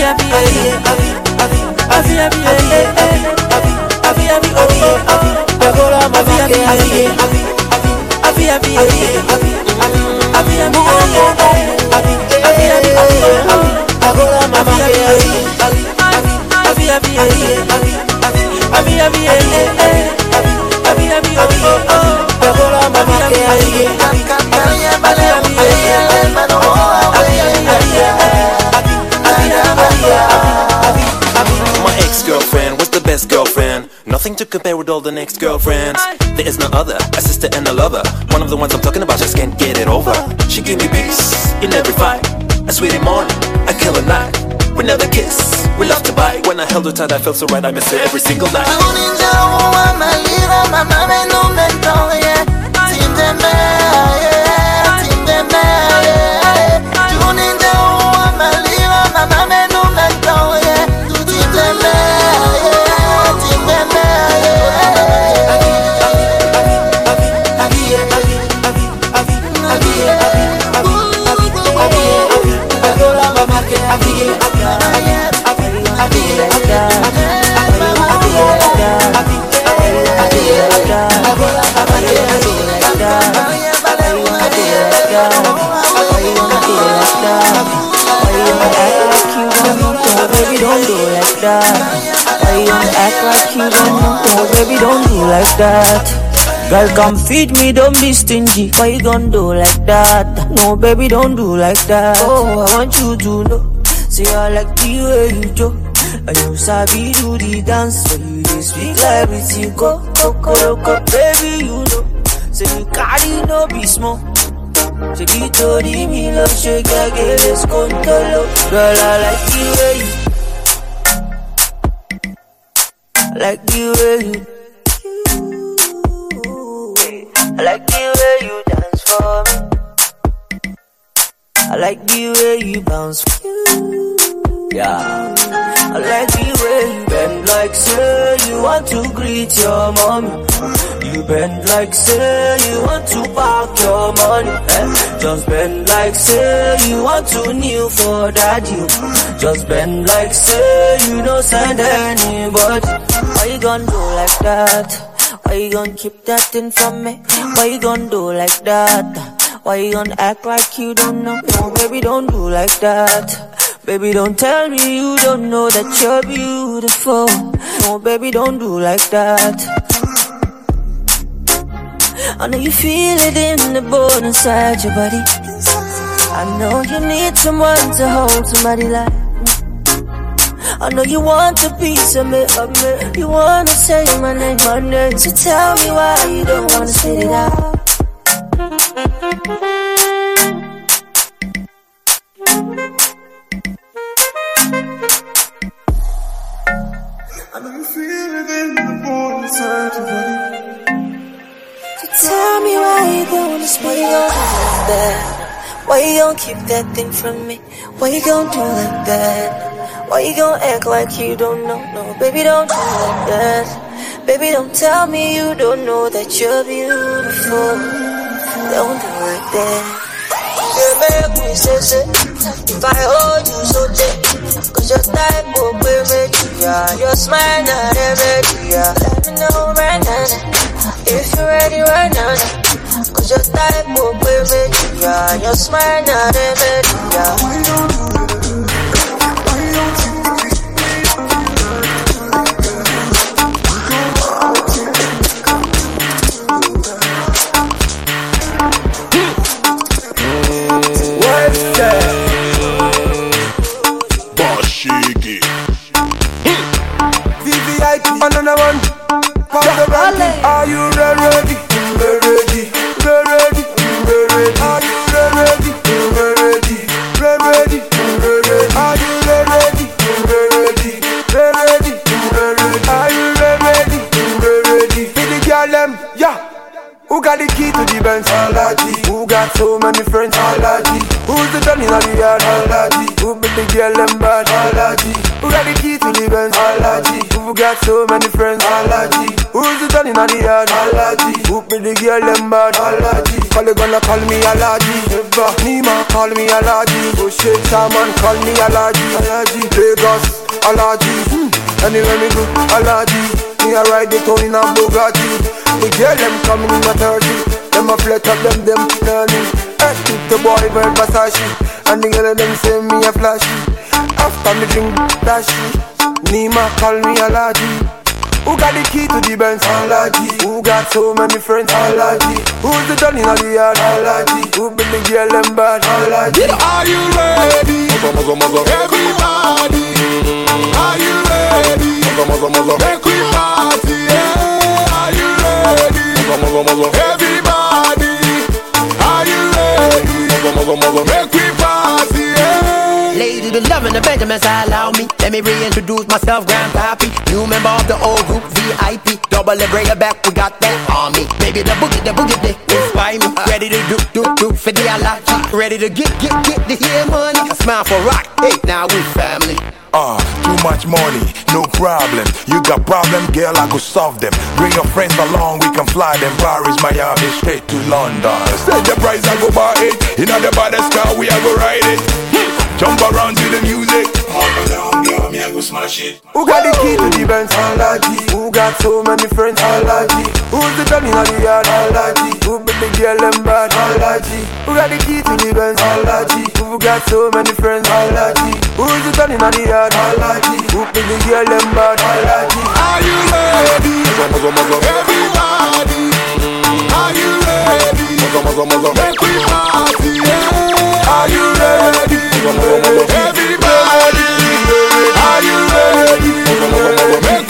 wanna know me Afi afi afi afi afi afi afi afi afi afi afi afi My compare with all the next girlfriends. There is no other, a sister and a lover. One of the ones I'm talking about just can't get it over. She gave me peace in every fight. A sweetie morning, a killer night. We never kiss, we love to bite. When I held her tight I felt so right I miss her every single night act like you don't know? Baby, don't do like that. Girl, come feed me, don't be stingy. Why you gonna do like that? No, baby, don't do like that. Oh, I want you to know. See, I like the way you do. And you sabi do the dance. So you just speak like everything go, go, go, go, baby, you know. Say you carry no be small. Say you told me love, shake, I get this control. Girl, I like the way you like the way you I like the way you dance for me. I like the way you bounce. Yeah. I like the way you bend like say you want to greet your mommy. You bend like say you want to park your money. Eh? Just bend like say you want to kneel for daddy. Just bend like say you don't send anybody. Why you gonna do like that? Why you gonna keep that thing from me? Why you gonna do like that? Why you gonna act like you don't know? No, oh, baby, don't do like that. Baby, don't tell me you don't know that you're beautiful. No, baby, don't do like that. I know you feel it in the bone inside your body. I know you need someone to hold somebody like. I know you want a piece of me, of me. You wanna say my name, my name. So tell me why you don't wanna spit it out. I know you feel it in the bone inside your body. So tell me why you don't wanna spit it out like that. Why you gon' keep that thing from me? Why you gon' do like that? Why you gon' act like you don't know? No, baby, don't do like that. Baby, don't tell me you don't know that you're beautiful. Don't do like that. Yeah, make me say, say. If I hold you so tight, cause your type will be me, yeah. Your smile, not every, yeah. Let me know right now. If you're ready right now. Cause your type will be me, yeah. Your smile, not every, yeah. Another one. Pop the ready. Are you ready? Ready, ready, ready. Are you ready? Ready, ready, ready. Are you ready? Ready, ready, ready. Are you ready? Ready. Be the girl them, yeah. Who got the key to the Benz? Alaji. Got so many friends? all Alaji. Who's the done in the yard? Alaji. Who make the girl them bad? Alaji. Who got the key to the Benz? Alaji. Who got so many friends? all Alaji. Who's the done in the yard? Alaji. Who make the girl them bad? all Alaji. Call you gonna call me Alaji. Never. Nima call me Alaji. Oh shit, call me Alaji. Alaji. Lagos. Alaji. Hmm. Anywhere me go, Alaji. Me a ride the town in a Bugatti. The girl them coming in a 30 Them a flex up them, them learning Hey, eh, the boy wear Versace And the girl them say me a flashy After me drink dashy Nima call me a Alaji Who got the key to the Benz? Alaji Who got so many friends? A Alaji Who's the done in the yard? Alaji Who been the girl them bad? Alaji Are you ready? Everybody. Are you ready? Make we party. Yeah. Are you ready? Everybody. Make we party. Yeah. Lady, the love and the Benjamins allow me. Let me reintroduce myself, Grandpappy. New member of the old group VIP. Double the bring it back, we got that army. Baby, the boogie, the boogie, they inspire me. Uh-huh. Ready to do, do, do for the alaji. Ready to get, get, get the hair money. A smile for rock. Hey, now we family. Ah, too much money, no problem. You got problem, girl, I could solve them. Bring your friends along, we can fly them. Paris, Miami, straight to London. Set the price, I go buy it. You know the baddest car, we are go ride it. Jump around to the music. Up and down, me I go smash it. Who got the key to the Benz? Alaji. Who got so many friends? Alaji. Who's the done in the yard? Alaji. Who been the girl them bad? Alaji. Who got the key to the Benz? Alaji. Who got so many friends? Alaji. Who's the done in the yard? Alaji. Who been the girl them bad? Alaji. Are you ready? Everybody. Are you ready? Make we party. Are you ready? Everybody. Are you ready?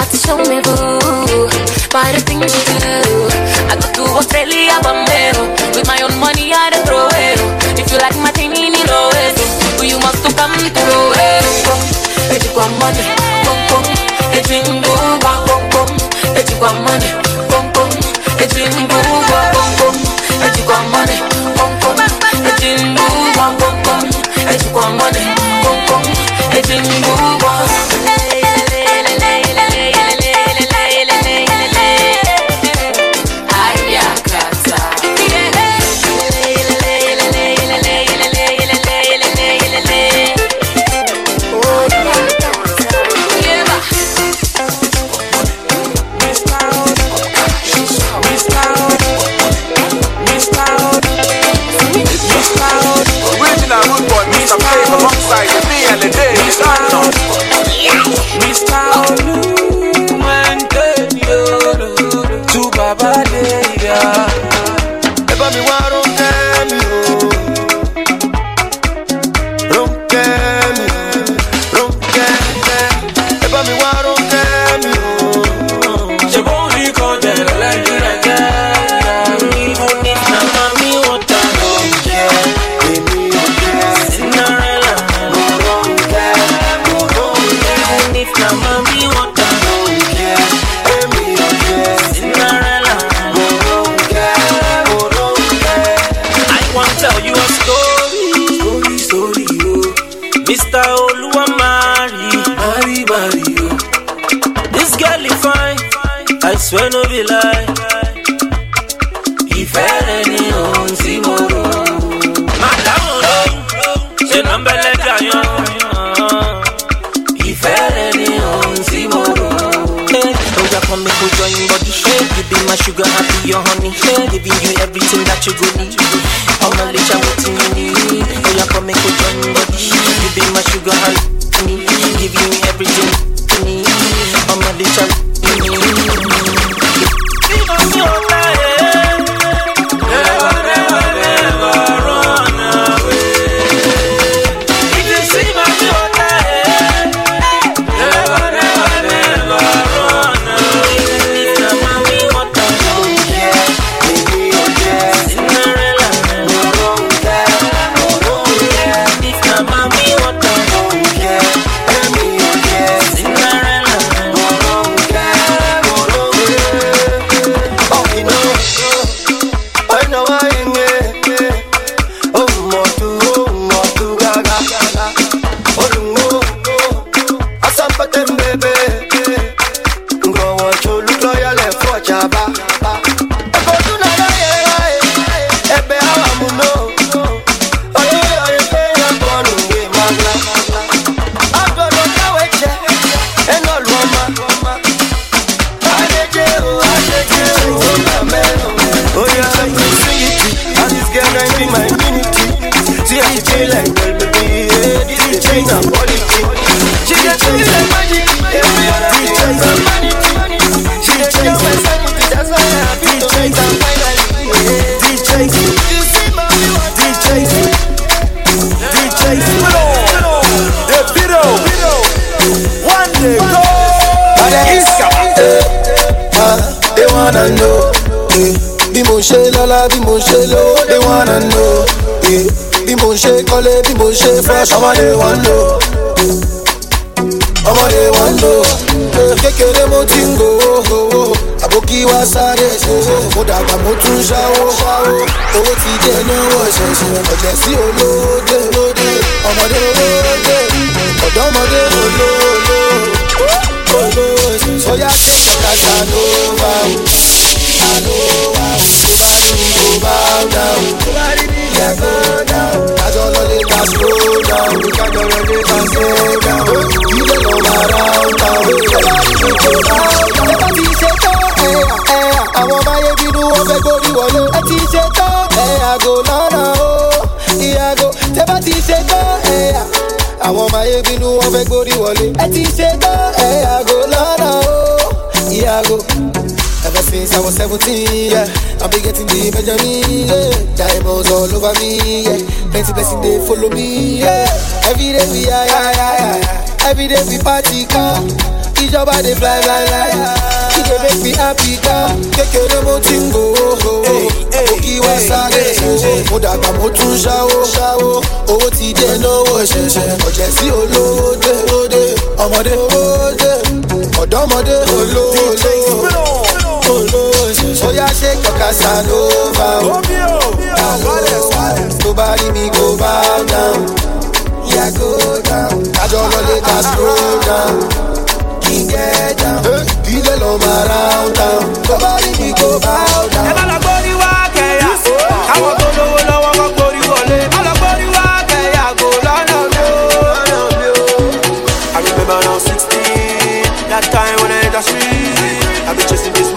got to show me boo By the things you do I go to Australia, Bombero With my own money I don't throw it. If you like my thing, you need always But you must to come to the way Come, come, come, come, money. come, come, come, come, money. Since I was 17, yeah, I've been getting the Benjamin, yeah. Diamonds all over me, yeah. Plenty blessing they follow me, yeah. Every day we yeah, yeah, yeah, yeah. Every day we party, car. Ìjọba dey fly, fly, fly. It dey make me happy, car. Kékeré mo ti ń òkì oh, oh, oh. wá sáré ṣòwò. Mo dàgbà mo tún ṣáwó, ṣáwó. Owó ti dé ṣẹ̀ṣẹ̀. Ọ̀jẹ̀ sí olówó dé, ó dé. Ọmọdé owó dé. Ọ̀dọ́mọdé olówó lé bóyá ṣe kọ̀ọ̀ká sàlóbà o. tó bá rí mi bá down. yà kó down. kájọ lọlé ká slow down. kí n get down. ilé lọ máa round down. tó bá rí mi kó bá down. ẹ má lọ gbórí wá kẹyà káwọn tó lówó lọ́wọ́ kọ́ gbórí wọlé má lọ gbórí wá kẹyà kó lọ́nà mi ó. I remember now sixteen that time when I the street I been chasing this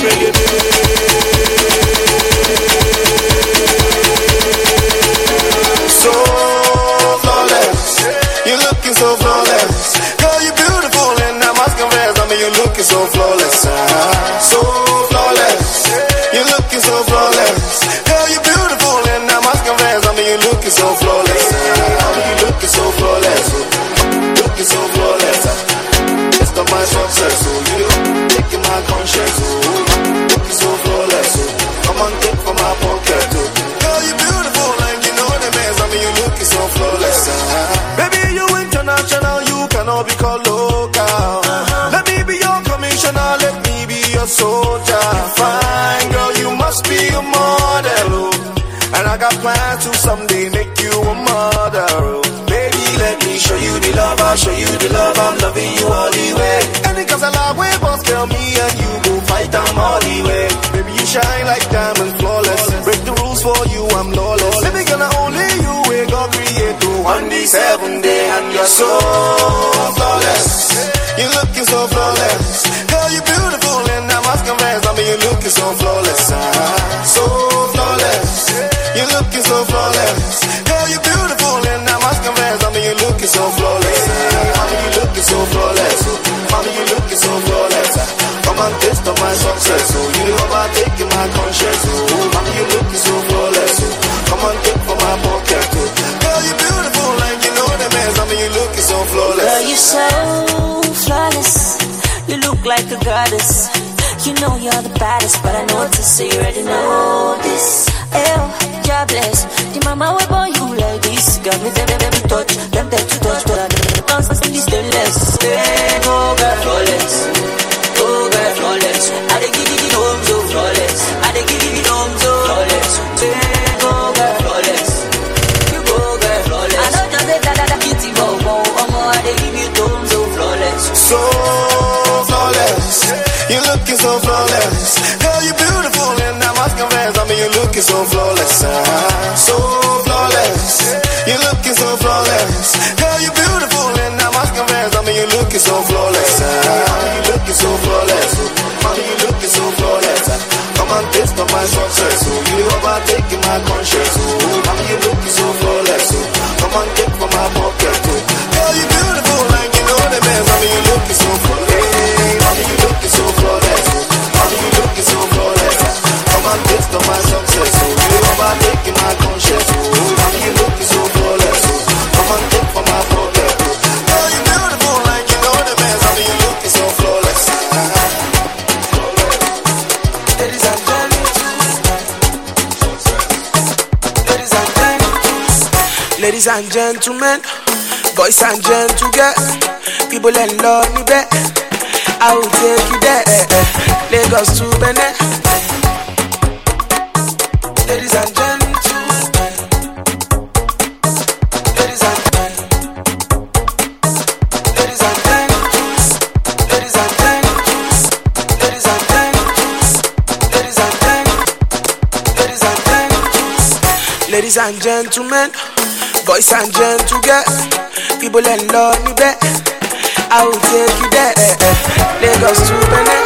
So flawless, you looking so flawless. so I'll show you the love. I'm loving you all the way. And because I love way, boss, girl, me and you go fight, I'm all the way. Baby, you shine like diamonds, flawless. Break the rules for you, I'm lawless. Baby, gonna only you, we go create to one day, seven day, and you're so flawless. You're looking so flawless. Girl, you're beautiful, and I must confess, I mean, you're looking so flawless. ah. So flawless. You're looking so flawless. Success. Oh, you overtaking my conscience. Oh, mommy, you looking so flawless. Oh, come and take from my pocket. Oh, girl, you beautiful, like you know the best. I you looking so flawless. Girl, you so flawless. You look like a goddess. You know you're the baddest, but I know to say. You already know this. Oh, Ew, jobless. The mama will born you like this. Got me them, them, them touch, them, them to touch, but I never dance in this stainless. Hey, oh, so flawless. You're looking so flawless. Girl, you're beautiful and I must confess, I mean you're looking so flawless. ah. So flawless. You're looking so flawless. Girl, you're beautiful and I must confess, I mean you're looking so flawless. ah. You looking so flawless. Mommy, you're looking so flawless. Come and taste of my success. Oh, you overtaking my conscience. Oh, mommy, you're looking so flawless. Oh, come and take from my pocket. Oh, girl, you Ladies and gentlemen, boys and gentlemen, people in love me back. I will take you there, Lagos to Benin. Ladies and gentlemen, ladies and ladies and ladies and ladies and ladies and ladies ladies and gentlemen, boys and gentlemen, people in love me back. I will take you there, Lagos to Benin,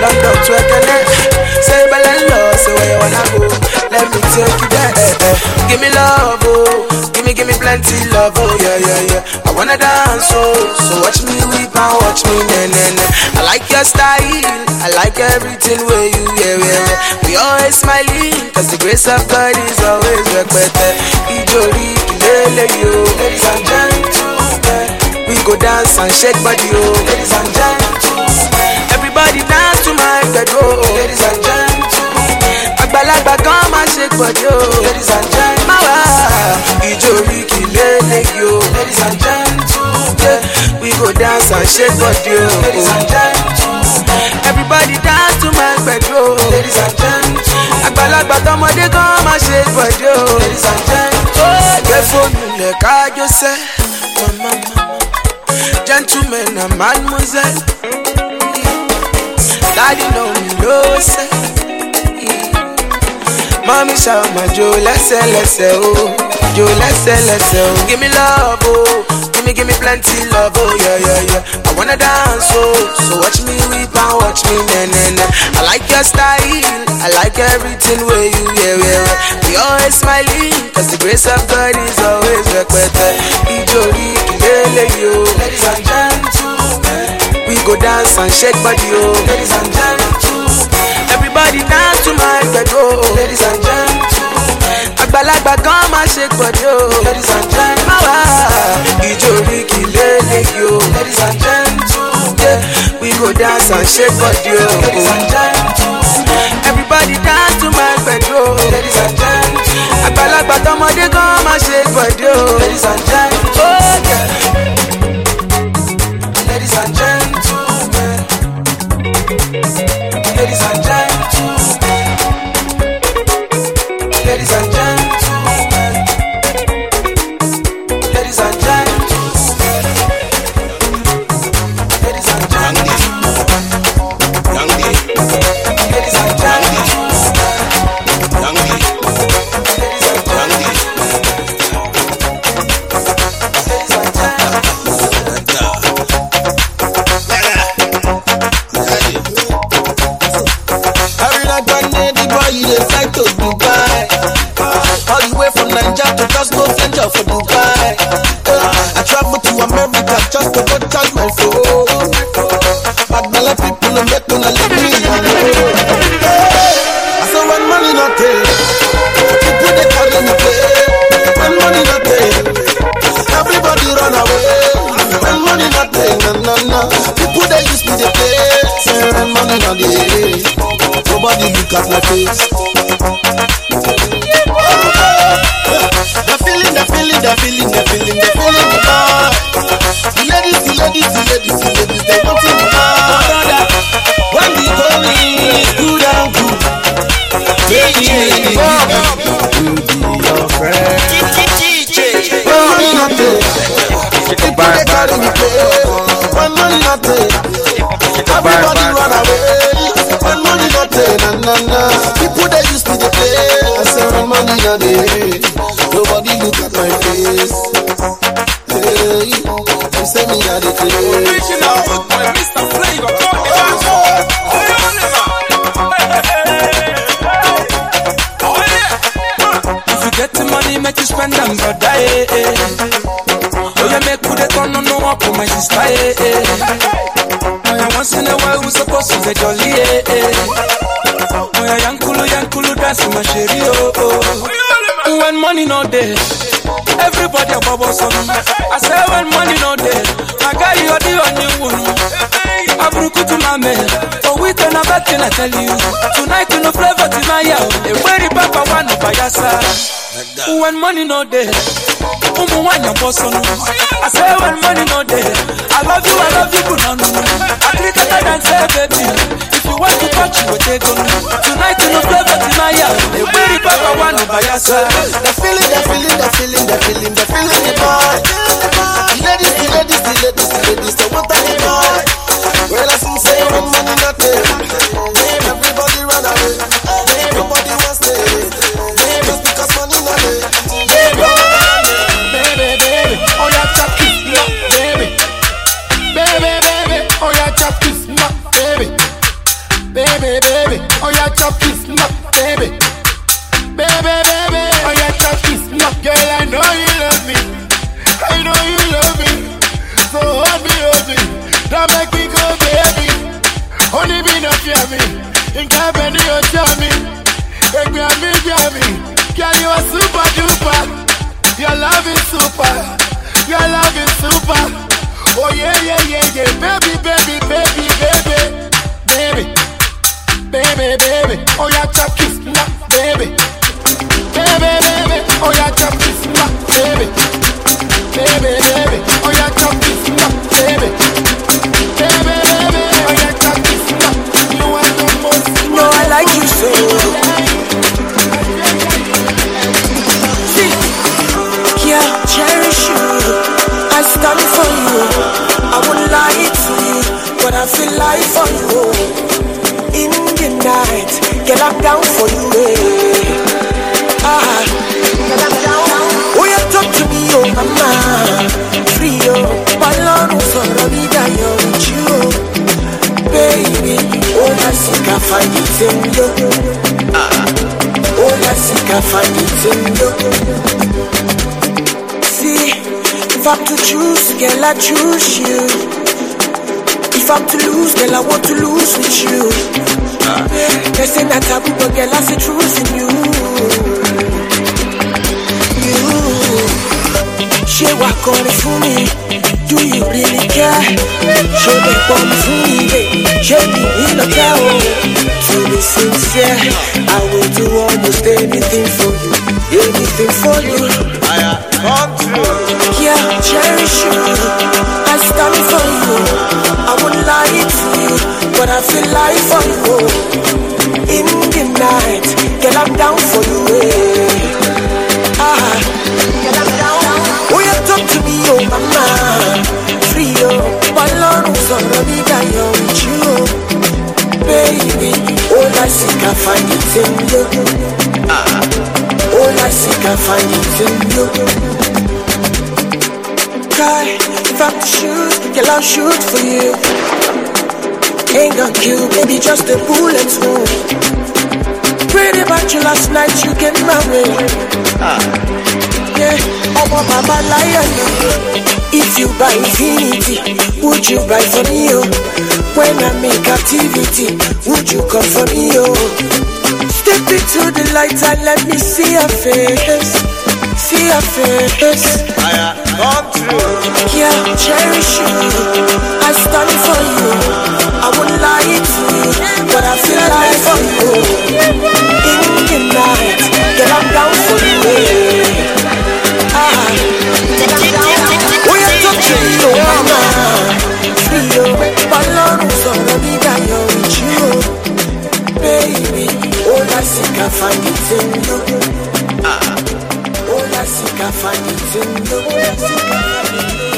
London to Ekene. Say Belalo, say where you wanna go. Let me take you there. Eh, eh. Give me love, oh, give me, give me plenty love, oh yeah, yeah, yeah. I wanna dance, oh, so watch me weep and watch me na na na. I like your style, I like everything where you yeah, yeah, yeah. We always smiling, cause the grace of God is always respected. Ijori, kilele yo, ladies and gentlemen. We go dance and shake body, oh, ladies and gentlemen. Everybody dance my bedroom, oh, ladies and gentlemen. Àgbàlagbà kan máa shake body, oh, ladies and gentlemen. Máa wá ìjó oríkì lélẹ́yìí, oh, ladies and gentlemen. We go dance and shake body, oh, ladies and gentlemen. Everybody dance to my oh, ladies and gentlemen. Àgbàlagbà tọmọdé kan máa shake body, oh, ladies and gentlemen. Gbé fóònù lẹ̀ kájọ sẹ́, mama mama. Gentlemen and mademoiselle. Daddy know me no say. Mommy shout my Joe, let's say, let's say, oh. Joe, let's say, let's say, oh. Give me love, oh. Give me, give me plenty love, oh, yeah, yeah, yeah. I wanna dance, oh. So watch me weep and watch me, na, na, na. I like your style. I like everything where you, yeah, yeah, yeah. We always smiling, cause the grace of God is always respected. Ijori, kilele, yo. Ladies and gentlemen. We go dance and shake body, oh. Ladies and gentlemen. Everybody dance to my bedroom, oh. Ladies and gentlemen. Àgbàlagbà kan máa shake body, oh. Ladies and gentlemen. Wá ìjó oríkì lélẹ́yìí, oh. Ladies and gentlemen. Yeah, we go dance and shake body, oh. Ladies and gentlemen. Everybody dance to my oh. Ladies and gentlemen. Àgbàlagbà tọmọdé kan máa shake body, oh. Ladies and gentlemen. In a while, we supposed to get jolly. Eh, eh. Oh, yeah, yankulu, yankulu, dance my sherry. Oh, oh. When money no day, everybody a bubble some. I say when money no day, I got you the only one. Abrukutu mame, for we turn a back and I tell you. Tonight you no flavor to my yao. A very papa one of Bayelsa. When money no day, ụmụ nwaanyị ọgbọsọnụ I say when money no dey. I love you I love you bụ treat her than say baby. If you want to touch you wete ego tonight no flavor timaya egberi papa wanu Bayelsa The feeling, the feeling, the feeling, the feeling, the feeling, the boy. The ladies, the ladies, the ladies, the ladies, the what the boy. Well, I sing say when money not there, everybody run away. Baby, baby, oh yeah, chop kiss, no, baby. Baby, baby, oh yeah, chop kiss, no, girl, I know you love me. I know you love me. So hold me, hold me. Don't make me go, baby. Only be not fear me. In cabin, you tell me. Me a me, me. Girl, you are super duper. Your love is super. Your love is super. Oh yeah, yeah, yeah, yeah. Baby, baby, baby, baby. Baby. Baby, baby. Oh yeah, chop kiss, nah, baby. Baby, baby. Oh yeah, chop kiss, nah, baby. Baby, baby. Oh yeah, chop kiss, nah, baby. Baby, baby. Oh yeah, chop kiss, nah. You are the most. Know I like you so. Yeah, cherish you. I stand for you. I won't lie to you, but I feel like for you. In the night, get up down for you. Eh. Ah, oh yeah, talk to me, oh mama, free oh, balance for the vida you're with you, baby. Oh, that's it, I find it in you. Oh, that's I find it in you. See, if I'm to choose, girl, I choose you. If I'm to lose, girl, I want to lose with you. They say that taboo, but girl, I see truth in you. You, ṣé wà kọrin fún mi? Do you really care? Ṣé lè pọ̀ mi fún mi? Ṣé mi nílò kẹ́ o? To be sincere, I will do almost anything for you. Anything for you. Yeah, cherish you. I stand for you. I won't lie to you, but I feel like for you. In the night, girl, I'm down for you. Eh. Ah, girl, I'm down. Oh, talk to me, oh mama, free oh. Yọ̀ with you, baby. Oh, I seek I find it in you. Ah, oh, I seek I find in you. Cry if I'm to shoot, girl, I'll shoot for you. Ain't gonna kill, baby, just a bullet wound. Prayed about you last night, you get married. Ah. Ọmọ bàbá láyọ̀ ni. If you buy infinity, would you buy for me, oh? When I'm in captivity, would you come for me, oh? Step into the light and let me see your face. See your face. i am true Yeah, cherish you. I stand for you. I won't lie to you, but I feel like for you. In the night, get up down for you. I I find it in you. Ah, oh, seek I find it in you.